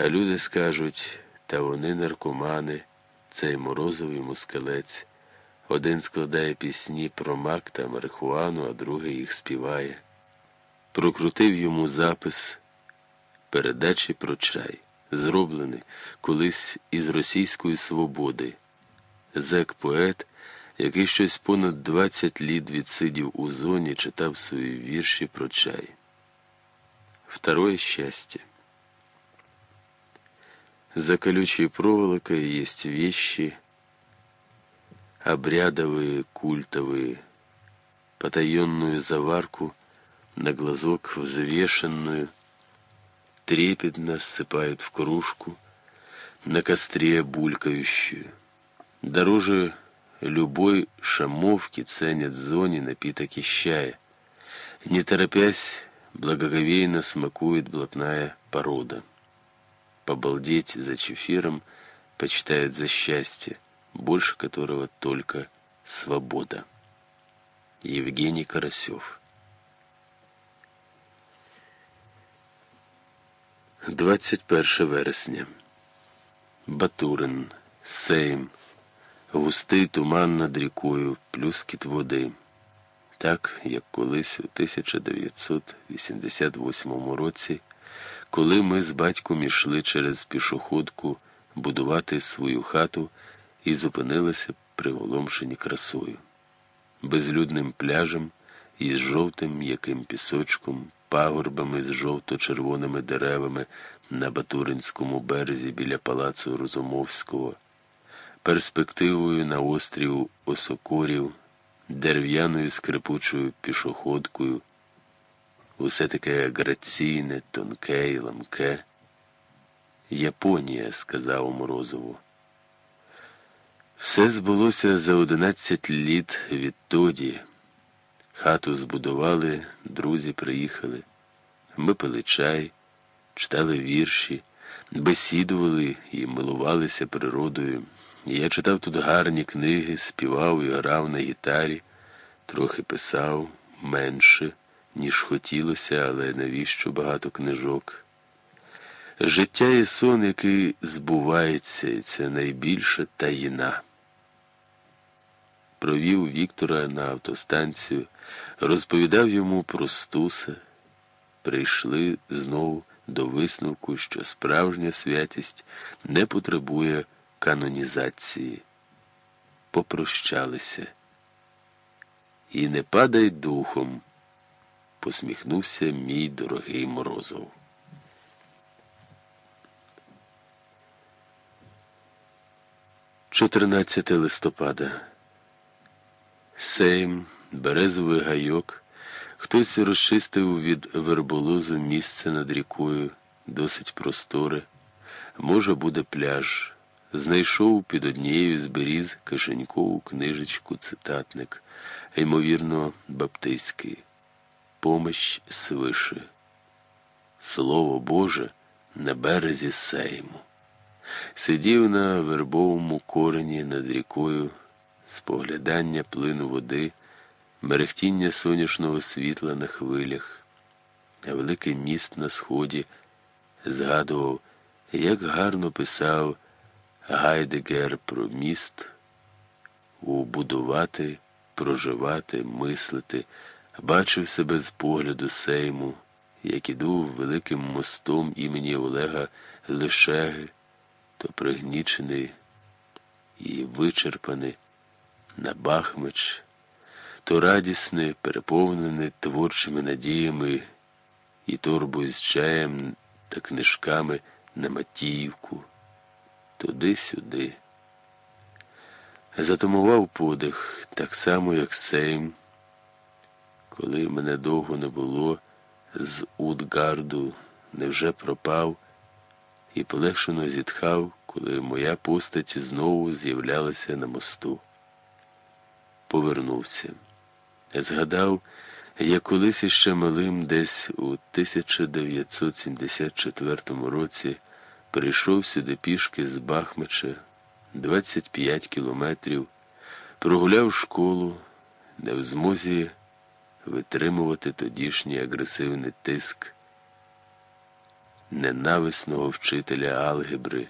А люди скажуть, та вони наркомани, цей морозовий мускалець. Один складає пісні про мак та марихуану, а другий їх співає. Прокрутив йому запис передачі про чай, зроблений колись із російської свободи. Зек поет, який щось понад 20 літ відсидів у зоні, читав свої вірші про чай. Второе счастье. За колючей проволокой есть вещи, обрядовые, культовые, потаенную заварку, на глазок взвешенную, трепетно ссыпают в кружку, на костре булькающую. Дороже любой шамовки ценят зоне напиток из чая. Не торопясь, благоговейно смакует блатная порода. Побалдеть за чефиром почитает за счастье, больше которого только свобода. Евгений Карасев 21 вересня. Батурин, Сейм, густий туман над рікою, плюскіт води. Так, як колись у 1988 році, коли ми з батьком ішли через пішоходку будувати свою хату і зупинилися приголомшені красою, безлюдним пляжем із жовтим м'яким пісочком, пагорбами з жовто-червоними деревами на Батуринському березі біля палацу Розумовського, перспективою на острів Осокорів, дерев'яною скрипучою пішоходкою, усе таке граційне, тонке і ламке. Японія, сказав Морозову. Все збулося за одинадцять літ відтоді. Хату збудували, друзі приїхали. Ми пили чай, читали вірші, бесідували і милувалися природою. Я читав тут гарні книги, співав і грав на гітарі, трохи писав менше, ніж хотілося, але навіщо багато книжок. Життя і сон, який збувається, це найбільша таїна провів Віктора на автостанцію, розповідав йому про стуса. Прийшли знову до висновку, що справжня святість не потребує канонізації. Попрощалися. І не падай духом, посміхнувся мій дорогий Морозов. Чотирнадцяте листопада. Сейм, березовий гайок, хтось розчистив від верболозу місце над рікою, досить просторе. Може, буде пляж. Знайшов під однією з беріз кишенькову книжечку цитатник, ймовірно, баптистський. Помощ свише. Слово Боже на березі сейму. Сидів на вербовому корені над рікою споглядання плину води, мерехтіння сонячного світла на хвилях, великий міст на сході згадував, як гарно писав Гайдегер про міст, убудувати, проживати, мислити, бачив себе з погляду сейму, як іду великим мостом імені Олега Лишеги, то пригнічений і вичерпаний на Бахмач, то радісне, переповнене творчими надіями і торбою з чаєм та книжками на Матіївку, туди-сюди. Затумував подих так само, як Сейм, коли мене довго не було, з Удгарду невже пропав і полегшено зітхав, коли моя постать знову з'являлася на мосту повернувся. Згадав, як колись іще малим десь у 1974 році прийшов сюди пішки з Бахмача 25 кілометрів, прогуляв школу, не в змозі витримувати тодішній агресивний тиск. ненависного вчителя алгебри.